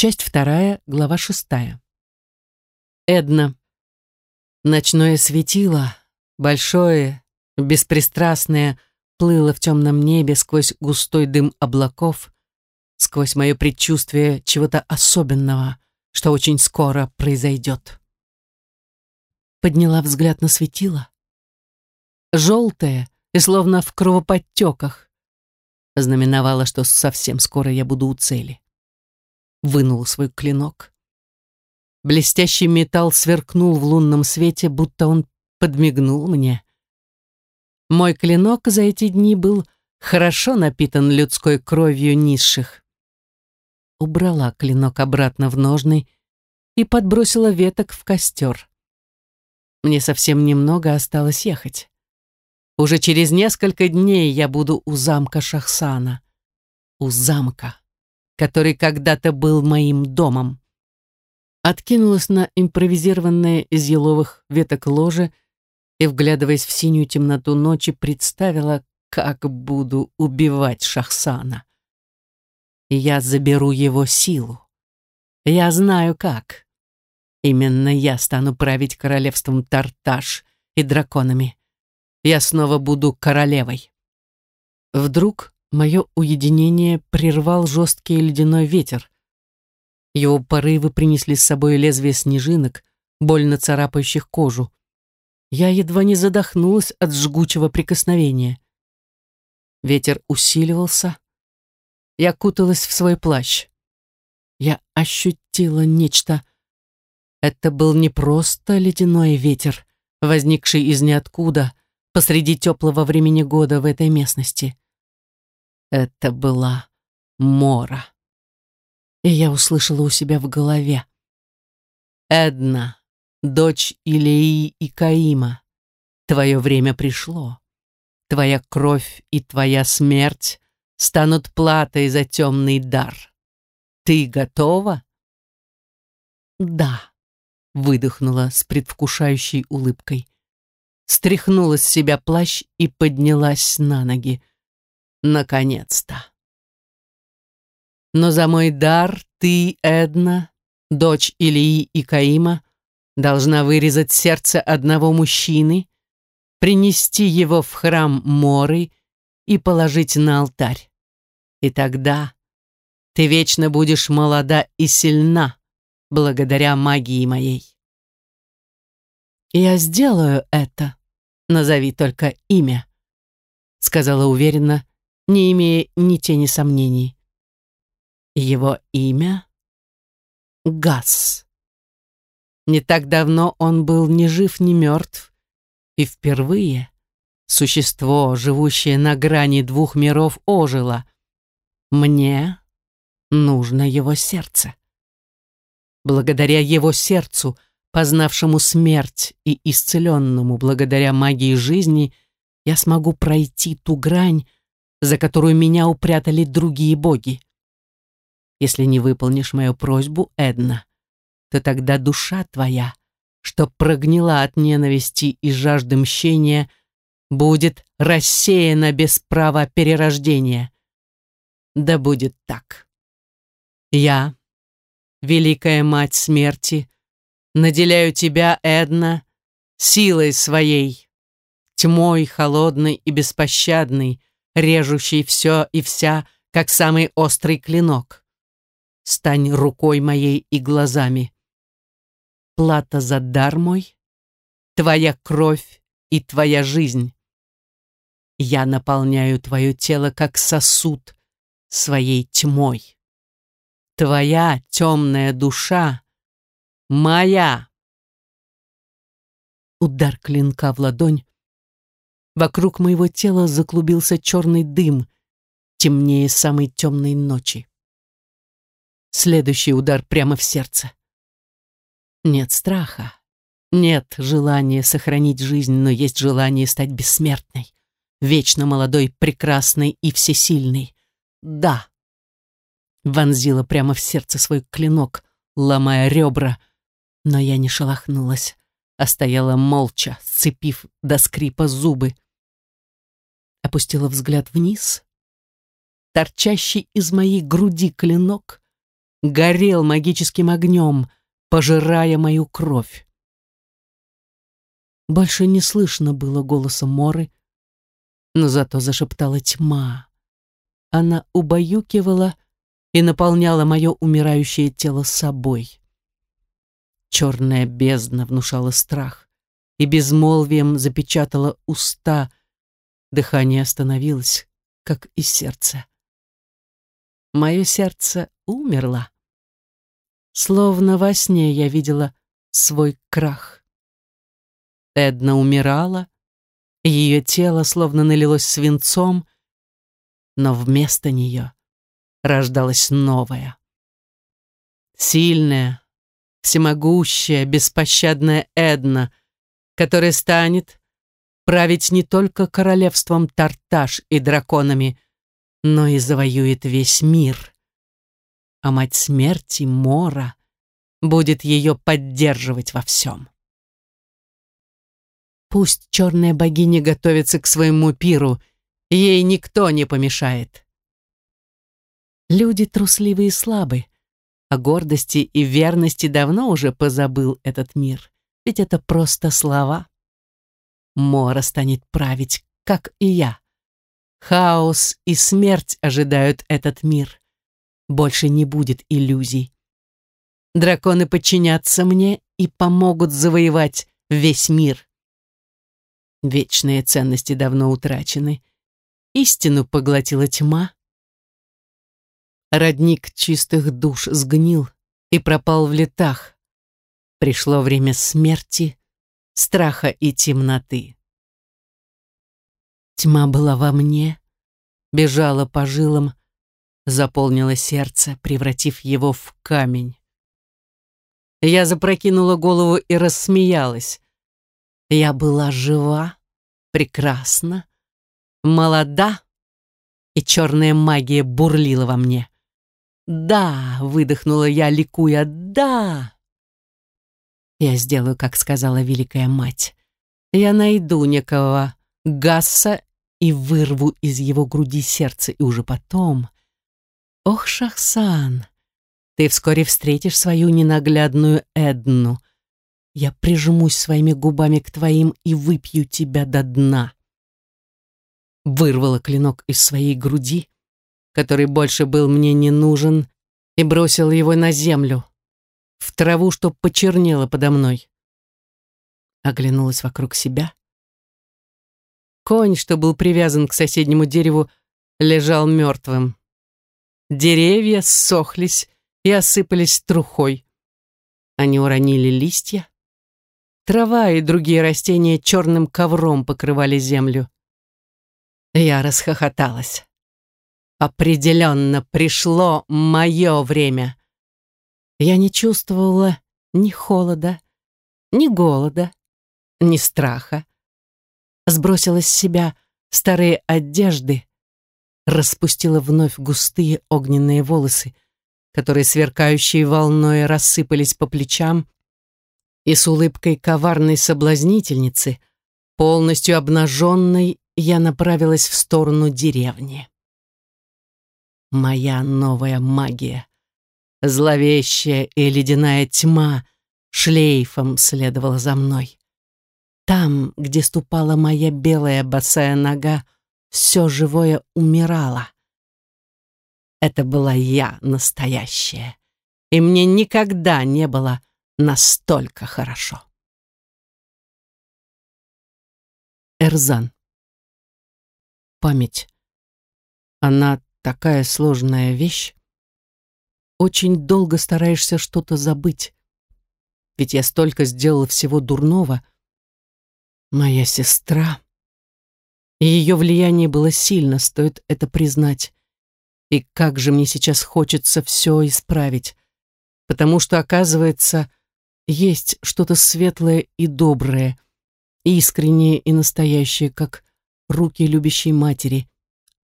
Часть вторая, глава шестая. Эдна. Ночное светило, большое, беспристрастное, плыло в темном небе сквозь густой дым облаков, сквозь мое предчувствие чего-то особенного, что очень скоро произойдет. Подняла взгляд на светило. Желтое и словно в кровоподтеках. Знаменовало, что совсем скоро я буду у цели вынул свой клинок. Блестящий металл сверкнул в лунном свете, будто он подмигнул мне. Мой клинок за эти дни был хорошо напитан людской кровью низших. Убрала клинок обратно в ножны и подбросила веток в костер. Мне совсем немного осталось ехать. Уже через несколько дней я буду у замка Шахсана. У замка который когда-то был моим домом. Откинулась на импровизированное из еловых веток ложе и, вглядываясь в синюю темноту ночи, представила, как буду убивать Шахсана. Я заберу его силу. Я знаю как. Именно я стану править королевством Тарташ и драконами. Я снова буду королевой. Вдруг Мое уединение прервал жесткий ледяной ветер. Его порывы принесли с собой лезвие снежинок, больно царапающих кожу. Я едва не задохнулась от жгучего прикосновения. Ветер усиливался. Я куталась в свой плащ. Я ощутила нечто. Это был не просто ледяной ветер, возникший из ниоткуда посреди теплого времени года в этой местности. Это была Мора. И я услышала у себя в голове. «Эдна, дочь Илеи и Каима, твое время пришло. Твоя кровь и твоя смерть станут платой за темный дар. Ты готова?» «Да», — выдохнула с предвкушающей улыбкой. Стряхнула с себя плащ и поднялась на ноги. Наконец-то. Но за мой дар ты, Эдна, дочь Илии и Каима, должна вырезать сердце одного мужчины, принести его в храм Моры и положить на алтарь. И тогда ты вечно будешь молода и сильна, благодаря магии моей. Я сделаю это. Назови только имя, сказала уверенно, не имея ни тени сомнений. Его имя — Газ. Не так давно он был ни жив, ни мертв, и впервые существо, живущее на грани двух миров, ожило. Мне нужно его сердце. Благодаря его сердцу, познавшему смерть и исцеленному благодаря магии жизни, я смогу пройти ту грань, за которую меня упрятали другие боги. Если не выполнишь мою просьбу, Эдна, то тогда душа твоя, что прогнила от ненависти и жажды мщения, будет рассеяна без права перерождения. Да будет так. Я, великая мать смерти, наделяю тебя, Эдна, силой своей, тьмой холодной и беспощадной, режущий все и вся, как самый острый клинок. Стань рукой моей и глазами. Плата за дар мой, твоя кровь и твоя жизнь. Я наполняю твое тело, как сосуд, своей тьмой. Твоя темная душа — моя. Удар клинка в ладонь, Вокруг моего тела заклубился черный дым, темнее самой темной ночи. Следующий удар прямо в сердце. Нет страха, нет желания сохранить жизнь, но есть желание стать бессмертной, вечно молодой, прекрасной и всесильной. Да. Вонзила прямо в сердце свой клинок, ломая ребра, но я не шелохнулась, а стояла молча, сцепив до скрипа зубы опустила взгляд вниз. Торчащий из моей груди клинок горел магическим огнем, пожирая мою кровь. Больше не слышно было голоса Моры, но зато зашептала тьма. Она убаюкивала и наполняла мое умирающее тело собой. Черная бездна внушала страх и безмолвием запечатала уста. Дыхание остановилось, как и сердце. Мое сердце умерло. Словно во сне я видела свой крах. Эдна умирала, ее тело словно налилось свинцом, но вместо нее рождалась новая. Сильная, всемогущая, беспощадная Эдна, которая станет править не только королевством Тарташ и драконами, но и завоюет весь мир. А мать смерти, Мора, будет ее поддерживать во всем. Пусть черная богиня готовится к своему пиру, ей никто не помешает. Люди трусливые и слабы. О гордости и верности давно уже позабыл этот мир, ведь это просто слова. Мора станет править, как и я. Хаос и смерть ожидают этот мир. Больше не будет иллюзий. Драконы подчинятся мне и помогут завоевать весь мир. Вечные ценности давно утрачены. Истину поглотила тьма, Родник чистых душ сгнил и пропал в летах. Пришло время смерти, страха и темноты. Тьма была во мне, бежала по жилам, заполнила сердце, превратив его в камень. Я запрокинула голову и рассмеялась. Я была жива, прекрасна, молода, и черная магия бурлила во мне. «Да!» — выдохнула я, ликуя. «Да!» Я сделаю, как сказала великая мать. Я найду некого Гасса и вырву из его груди сердце, и уже потом... Ох, Шахсан, ты вскоре встретишь свою ненаглядную Эдну. Я прижмусь своими губами к твоим и выпью тебя до дна. Вырвала клинок из своей груди, который больше был мне не нужен, и бросил его на землю, в траву, что почернело подо мной. Оглянулась вокруг себя. Конь, что был привязан к соседнему дереву, лежал мертвым. Деревья ссохлись и осыпались трухой. Они уронили листья. Трава и другие растения черным ковром покрывали землю. Я расхохоталась. Определенно пришло мое время. Я не чувствовала ни холода, ни голода, ни страха. Сбросила с себя старые одежды, распустила вновь густые огненные волосы, которые сверкающей волной рассыпались по плечам, и с улыбкой коварной соблазнительницы, полностью обнаженной, я направилась в сторону деревни. Моя новая магия. Зловещая и ледяная тьма шлейфом следовала за мной. Там, где ступала моя белая босая нога, все живое умирало. Это была я настоящая, и мне никогда не было настолько хорошо. Эрзан. Память. Она такая сложная вещь. Очень долго стараешься что-то забыть. Ведь я столько сделала всего дурного. Моя сестра. И ее влияние было сильно, стоит это признать. И как же мне сейчас хочется все исправить. Потому что, оказывается, есть что-то светлое и доброе, искреннее и настоящее, как руки любящей матери,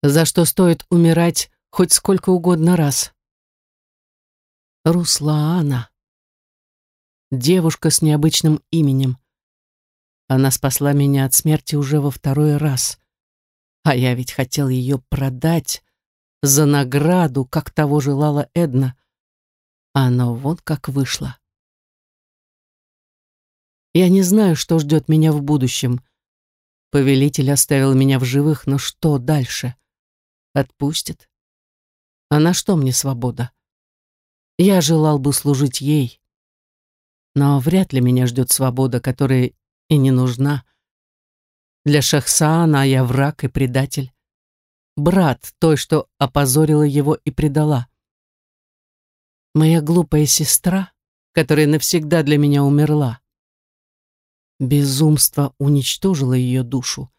за что стоит умирать хоть сколько угодно раз. Руслаана. Девушка с необычным именем. Она спасла меня от смерти уже во второй раз. А я ведь хотел ее продать за награду, как того желала Эдна. А оно вот как вышло. Я не знаю, что ждет меня в будущем. Повелитель оставил меня в живых, но что дальше? Отпустит? А на что мне свобода? Я желал бы служить ей. Но вряд ли меня ждет свобода, которая и не нужна. Для Шахсаана я враг и предатель. Брат той, что опозорила его и предала. Моя глупая сестра, которая навсегда для меня умерла. Безумство уничтожило ее душу,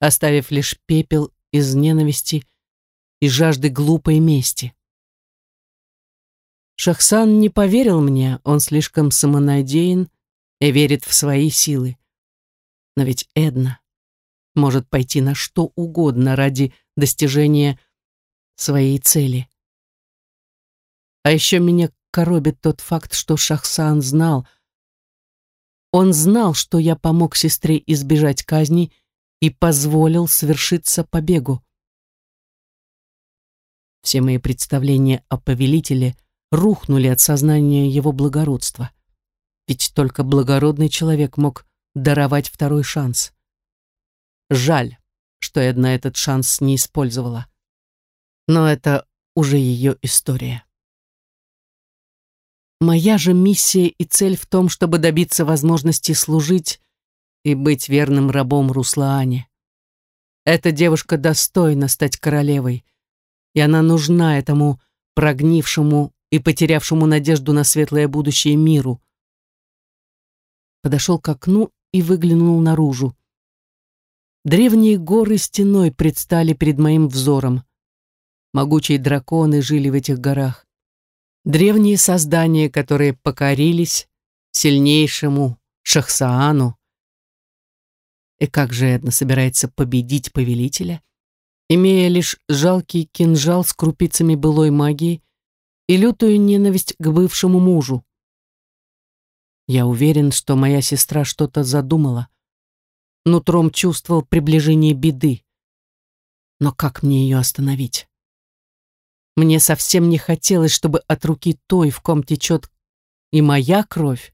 оставив лишь пепел из ненависти и жажды глупой мести. Шахсан не поверил мне, он слишком самонадеян и верит в свои силы. Но ведь Эдна может пойти на что угодно ради достижения своей цели. А еще меня коробит тот факт, что Шахсан знал. Он знал, что я помог сестре избежать казни и позволил совершиться побегу. Все мои представления о повелителе рухнули от сознания его благородства. Ведь только благородный человек мог даровать второй шанс. Жаль, что Эдна этот шанс не использовала. Но это уже ее история. Моя же миссия и цель в том, чтобы добиться возможности служить и быть верным рабом Руслаане. Эта девушка достойна стать королевой, и она нужна этому прогнившему и потерявшему надежду на светлое будущее миру. Подошел к окну и выглянул наружу. Древние горы стеной предстали перед моим взором. Могучие драконы жили в этих горах древние создания, которые покорились сильнейшему Шахсаану. И как же Эдна собирается победить повелителя, имея лишь жалкий кинжал с крупицами былой магии и лютую ненависть к бывшему мужу? Я уверен, что моя сестра что-то задумала. Нутром чувствовал приближение беды. Но как мне ее остановить? Мне совсем не хотелось, чтобы от руки той, в ком течет и моя кровь,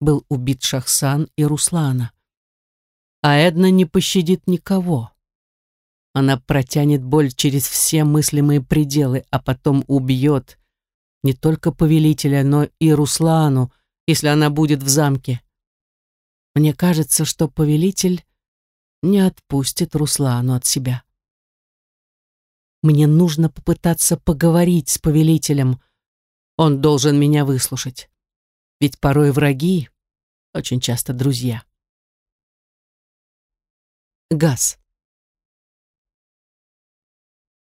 был убит Шахсан и Руслана. А Эдна не пощадит никого. Она протянет боль через все мыслимые пределы, а потом убьет не только повелителя, но и Руслану, если она будет в замке. Мне кажется, что повелитель не отпустит Руслану от себя. Мне нужно попытаться поговорить с повелителем. Он должен меня выслушать. Ведь порой враги очень часто друзья. Газ.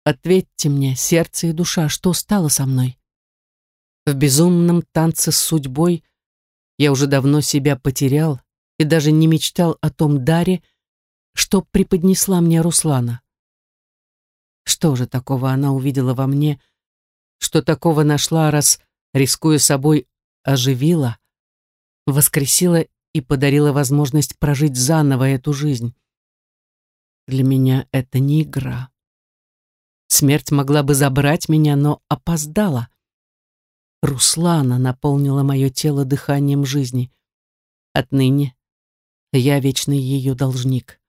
Ответьте мне, сердце и душа, что стало со мной? В безумном танце с судьбой я уже давно себя потерял и даже не мечтал о том даре, что преподнесла мне Руслана. Что же такого она увидела во мне, что такого нашла, раз, рискуя собой, оживила, воскресила и подарила возможность прожить заново эту жизнь? Для меня это не игра. Смерть могла бы забрать меня, но опоздала. Руслана наполнила мое тело дыханием жизни. Отныне я вечный ее должник.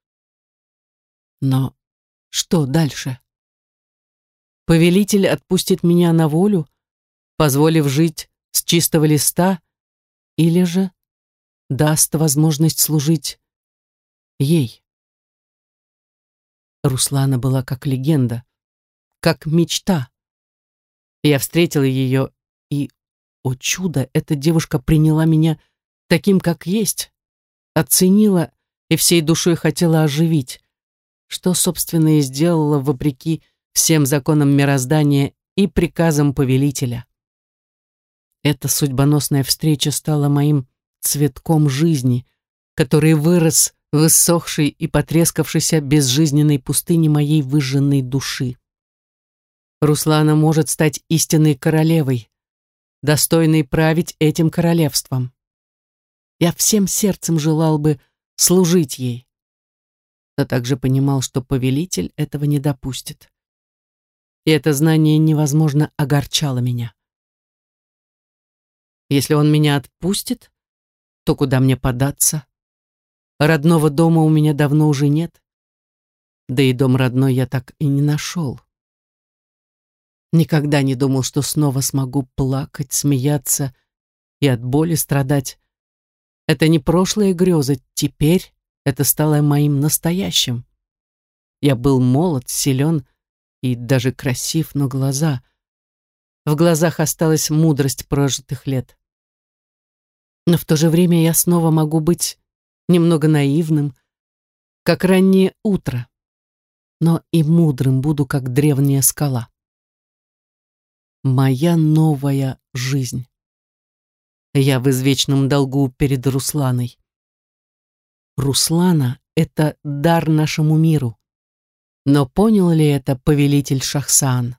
Но что дальше? Повелитель отпустит меня на волю, позволив жить с чистого листа, или же даст возможность служить ей. Руслана была как легенда, как мечта. Я встретила ее, и, о чудо, эта девушка приняла меня таким, как есть, оценила и всей душой хотела оживить, что, собственно, и сделала вопреки всем законам мироздания и приказам повелителя. Эта судьбоносная встреча стала моим цветком жизни, который вырос в иссохшей и потрескавшейся безжизненной пустыне моей выжженной души. Руслана может стать истинной королевой, достойной править этим королевством. Я всем сердцем желал бы служить ей, но также понимал, что повелитель этого не допустит и это знание невозможно огорчало меня. Если он меня отпустит, то куда мне податься? Родного дома у меня давно уже нет. Да и дом родной я так и не нашел. Никогда не думал, что снова смогу плакать, смеяться и от боли страдать. Это не прошлые грезы, теперь это стало моим настоящим. Я был молод, силен и даже красив, но глаза... В глазах осталась мудрость прожитых лет. Но в то же время я снова могу быть немного наивным, как раннее утро, но и мудрым буду, как древняя скала. Моя новая жизнь. Я в извечном долгу перед Русланой. Руслана — это дар нашему миру. Но понял ли это повелитель Шахсан?